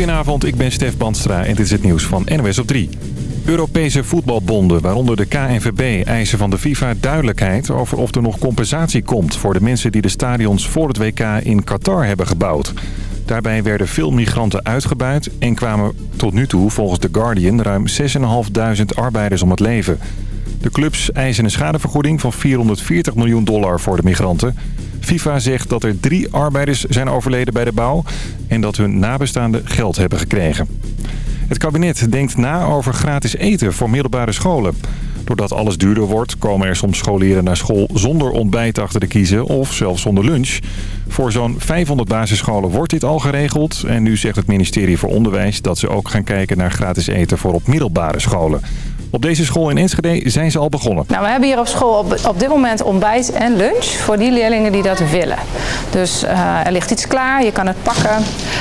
Goedenavond, ik ben Stef Bandstra en dit is het nieuws van NOS op 3. Europese voetbalbonden, waaronder de KNVB, eisen van de FIFA duidelijkheid over of er nog compensatie komt voor de mensen die de stadions voor het WK in Qatar hebben gebouwd. Daarbij werden veel migranten uitgebuit en kwamen tot nu toe volgens The Guardian ruim 6.500 arbeiders om het leven. De clubs eisen een schadevergoeding van 440 miljoen dollar voor de migranten. FIFA zegt dat er drie arbeiders zijn overleden bij de bouw en dat hun nabestaanden geld hebben gekregen. Het kabinet denkt na over gratis eten voor middelbare scholen. Doordat alles duurder wordt, komen er soms scholieren naar school zonder ontbijt achter de kiezen of zelfs zonder lunch. Voor zo'n 500 basisscholen wordt dit al geregeld. En nu zegt het ministerie voor Onderwijs dat ze ook gaan kijken naar gratis eten voor op middelbare scholen. Op deze school in Enschede zijn ze al begonnen. Nou, we hebben hier op school op, op dit moment ontbijt en lunch voor die leerlingen die dat willen. Dus uh, er ligt iets klaar, je kan het pakken.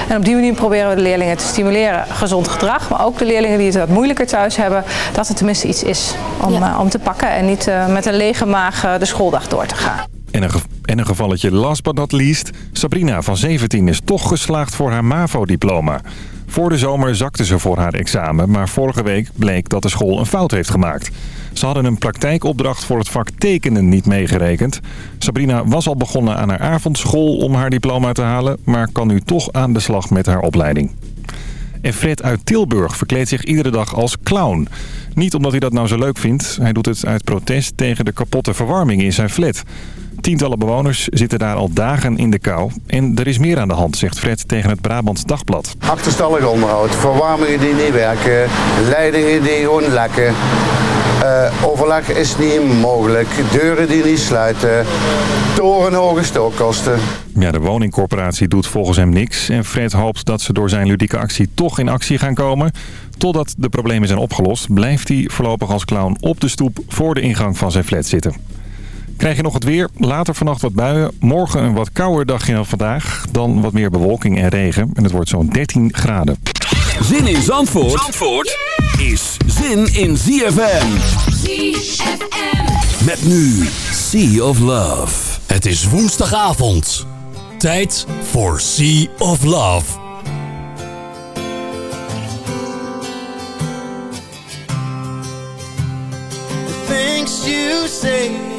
En op die manier proberen we de leerlingen te stimuleren gezond gedrag. Maar ook de leerlingen die het wat moeilijker thuis hebben, dat het tenminste iets is om, ja. uh, om te pakken. En niet uh, met een lege maag de schooldag door te gaan. En een, en een gevalletje last but not least. Sabrina van 17 is toch geslaagd voor haar MAVO-diploma. Voor de zomer zakte ze voor haar examen, maar vorige week bleek dat de school een fout heeft gemaakt. Ze hadden een praktijkopdracht voor het vak tekenen niet meegerekend. Sabrina was al begonnen aan haar avondschool om haar diploma te halen, maar kan nu toch aan de slag met haar opleiding. En Fred uit Tilburg verkleedt zich iedere dag als clown. Niet omdat hij dat nou zo leuk vindt. Hij doet het uit protest tegen de kapotte verwarming in zijn flat. Tientallen bewoners zitten daar al dagen in de kou. En er is meer aan de hand, zegt Fred tegen het Brabants Dagblad. Achterstallig onderhoud, verwarmingen die niet werken, leidingen die gewoon lekken. Uh, overleg is niet mogelijk, deuren die niet sluiten, torenhoge stookkosten. Ja, de woningcorporatie doet volgens hem niks. En Fred hoopt dat ze door zijn ludieke actie toch in actie gaan komen. Totdat de problemen zijn opgelost, blijft hij voorlopig als clown op de stoep voor de ingang van zijn flat zitten. Krijg je nog het weer. Later vannacht wat buien. Morgen een wat kouder dagje dan vandaag. Dan wat meer bewolking en regen. En het wordt zo'n 13 graden. Zin in Zandvoort, Zandvoort is zin in ZFM. ZFM. Met nu Sea of Love. Het is woensdagavond. Tijd voor Sea of Love. Things you say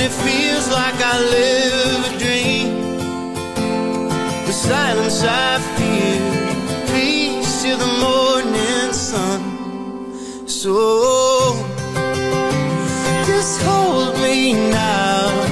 and it feels like I live a dream. The silence I feel Peace to the morning sun. So Just hold me now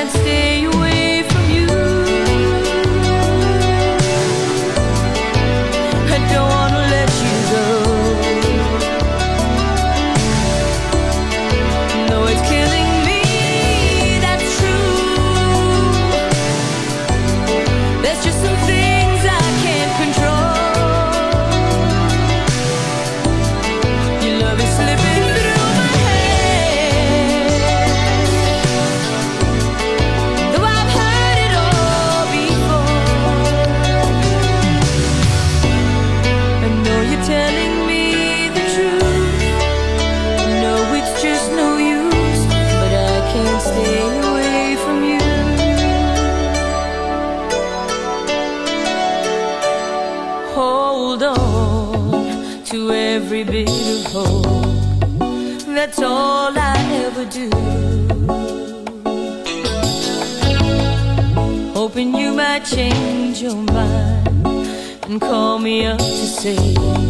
can't stay change your mind and call me up to say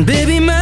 baby, my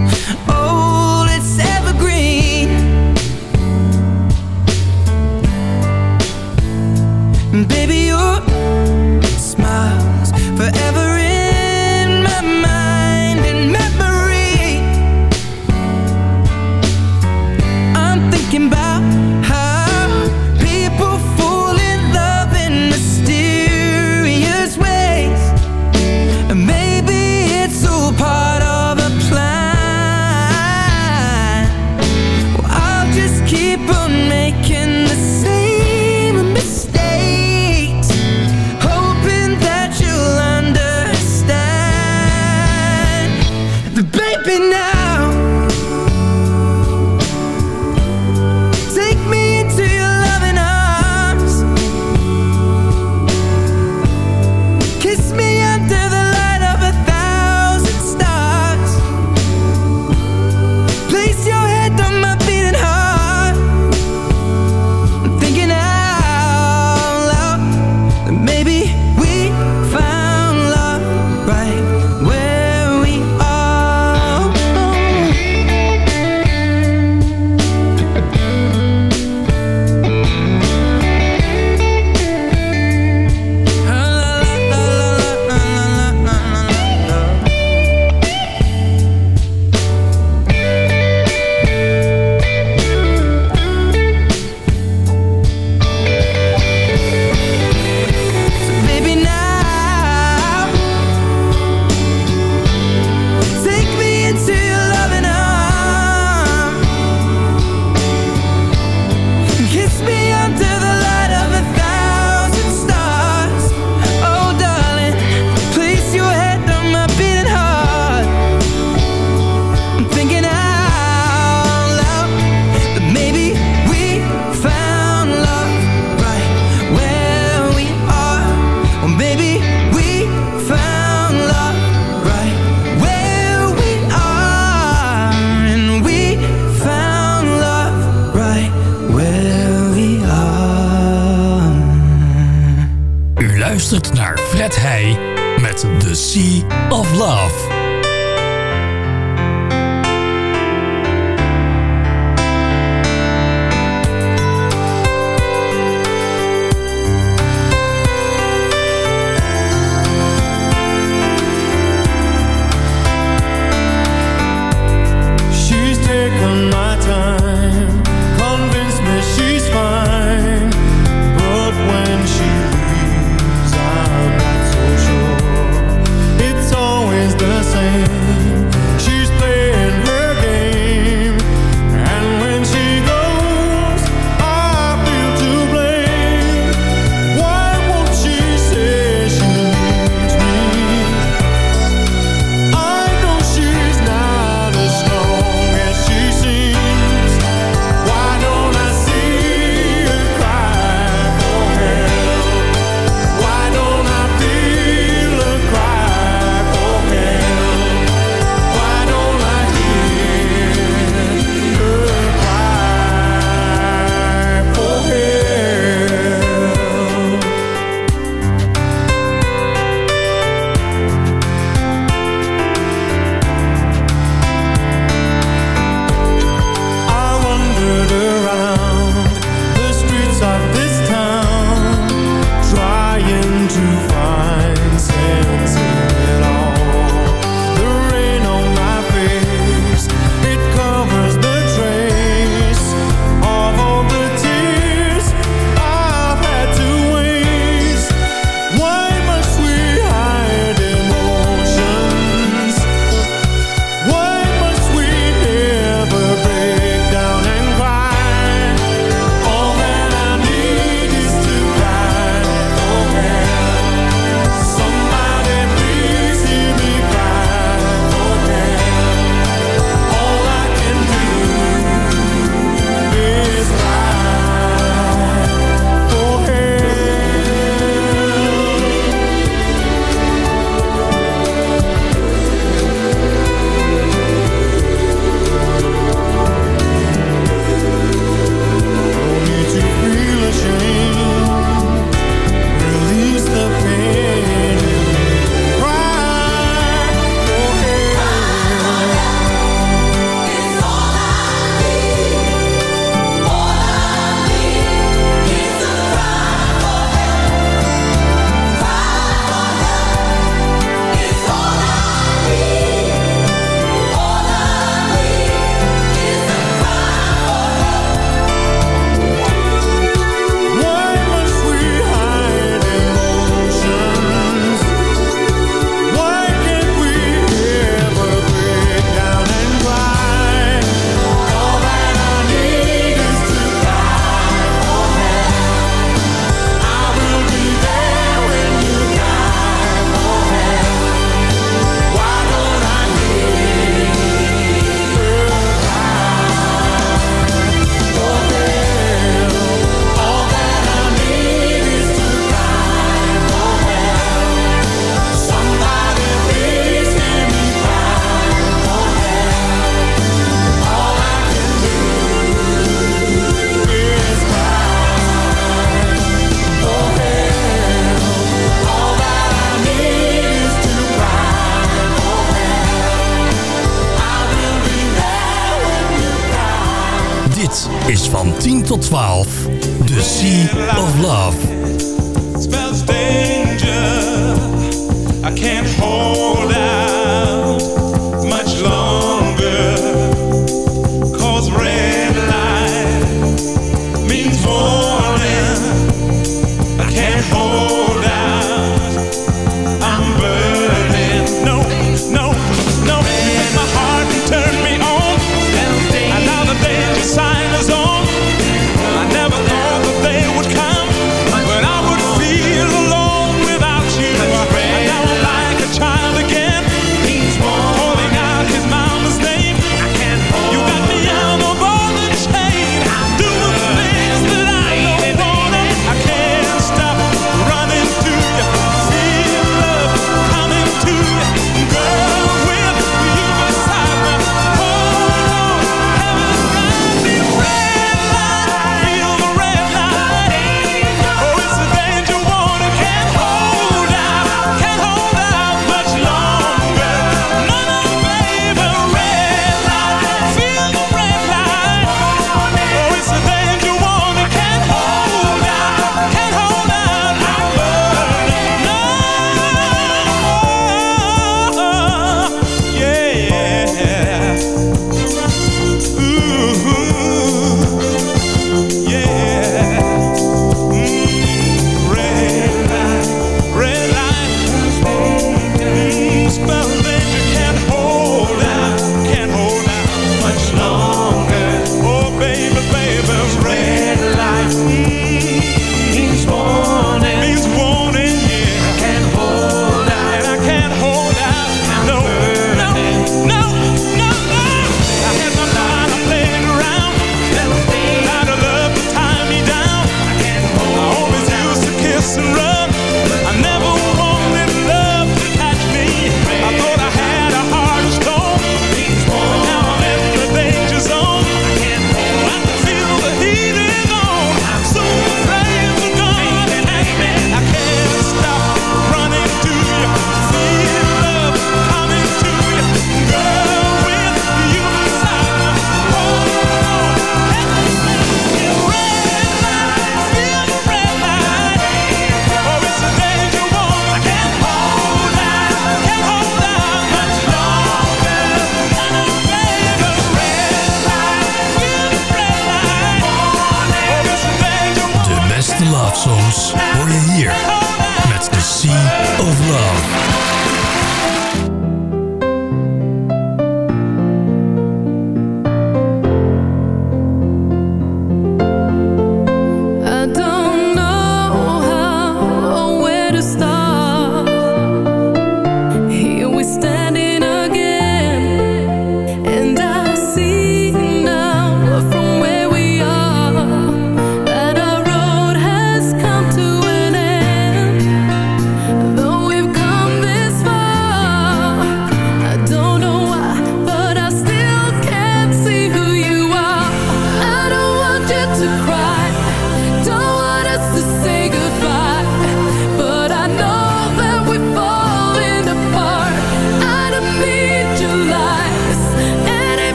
Baby, your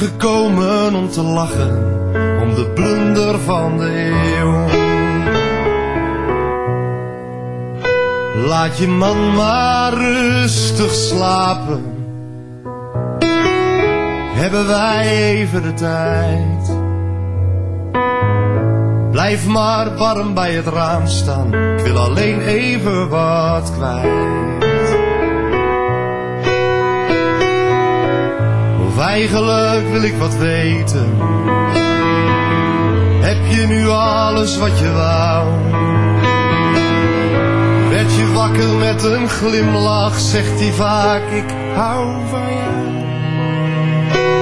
Gekomen om te lachen, om de blunder van de eeuw. Laat je man maar rustig slapen. Hebben wij even de tijd. Blijf maar warm bij het raam staan. Ik wil alleen even wat kwijt. Eigenlijk wil ik wat weten. Heb je nu alles wat je wou? Werd je wakker met een glimlach, zegt hij vaak ik hou van jou.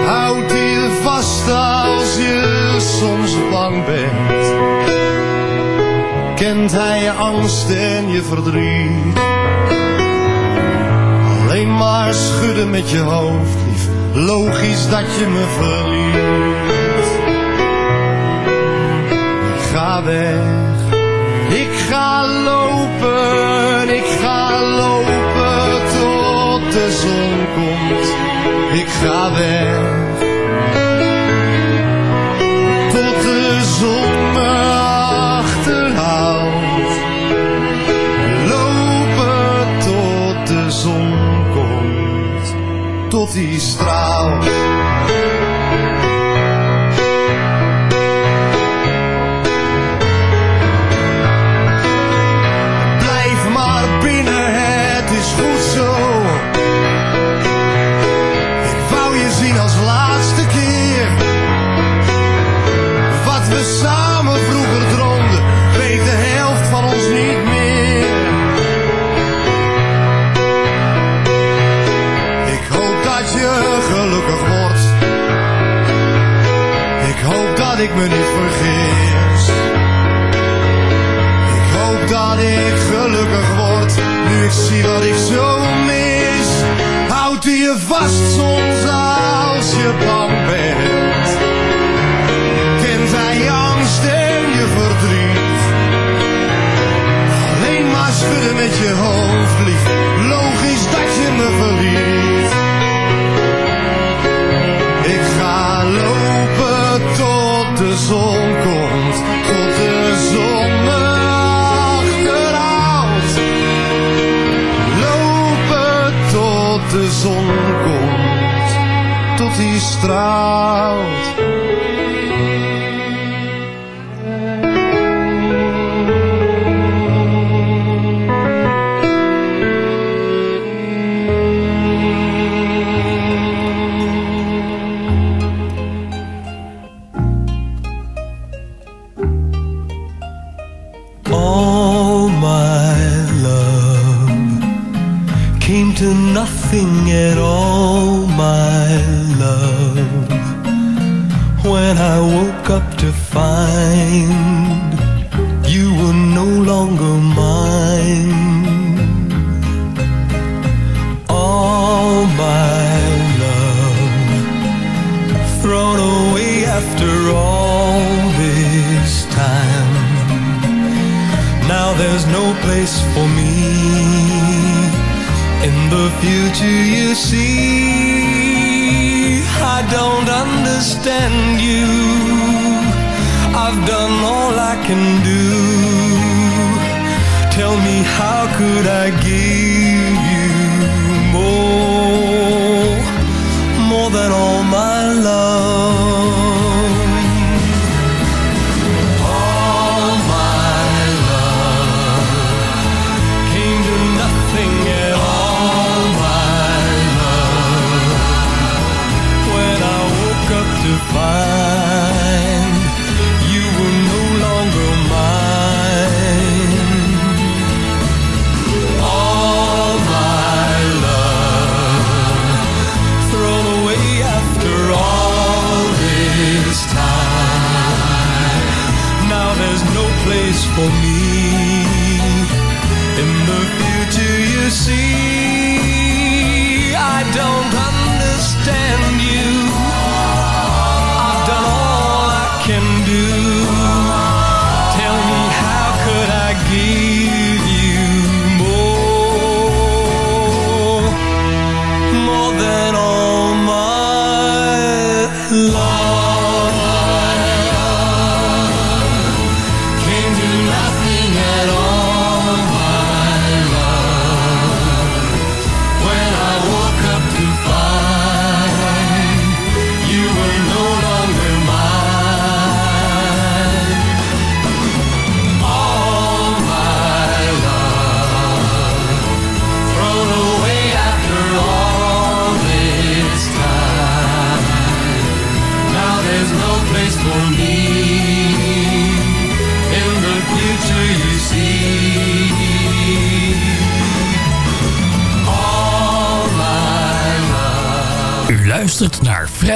Houd je vast als je soms bang bent. Kent hij je angst en je verdriet? Alleen maar schudden met je hoofd logisch dat je me verliest. Ik ga weg, ik ga lopen, ik ga lopen tot de zon komt. Ik ga weg, tot de zon me tot die straal. dat ik me niet vergis. Ik hoop dat ik gelukkig word, nu ik zie wat ik zo mis. Houd je vast soms als je bang bent straat. my love. see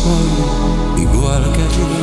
solo igual che tu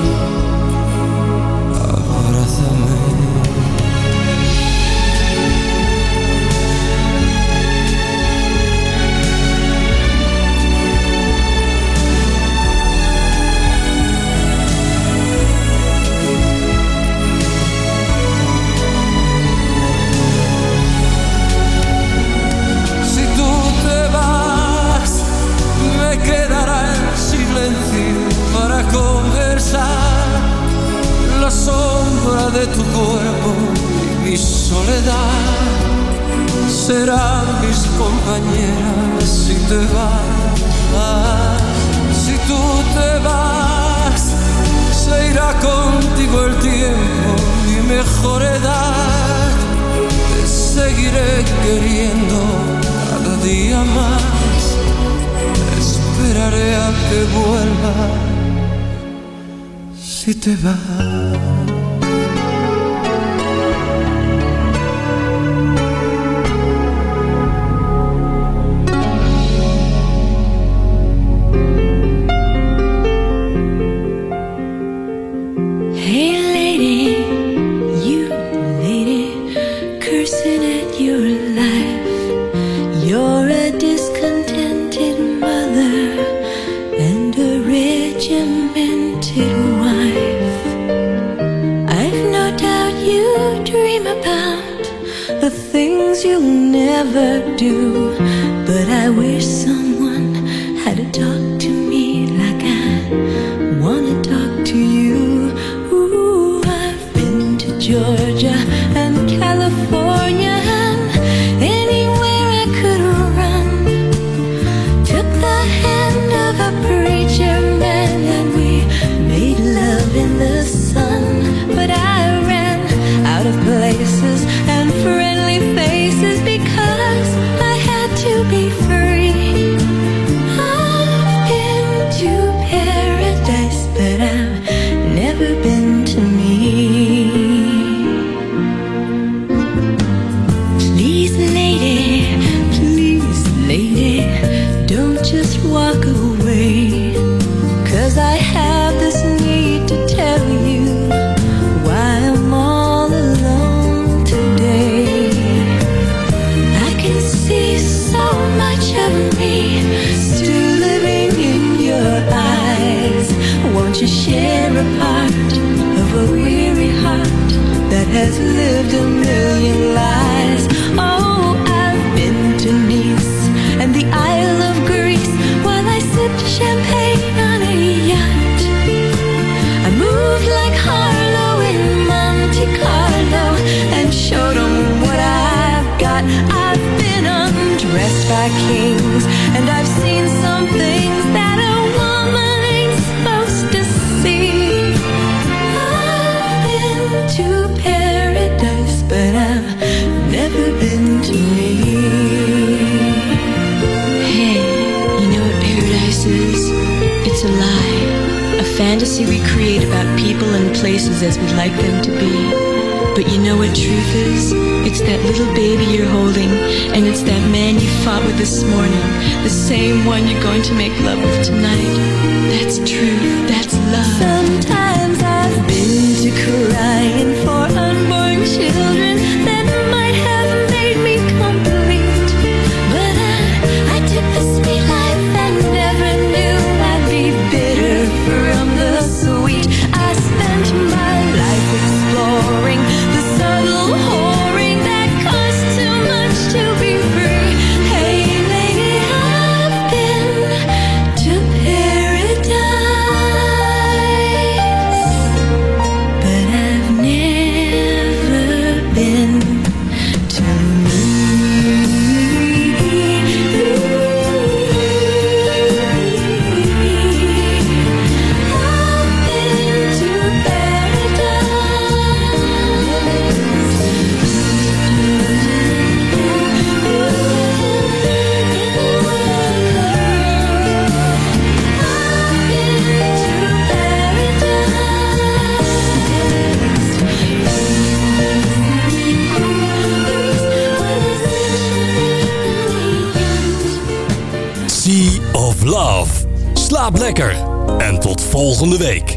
things as we'd like them to be. But you know what truth is? It's that little baby you're holding, and it's that man you fought with this morning, the same one you're going to make love with tonight. That's truth. Slaap lekker en tot volgende week.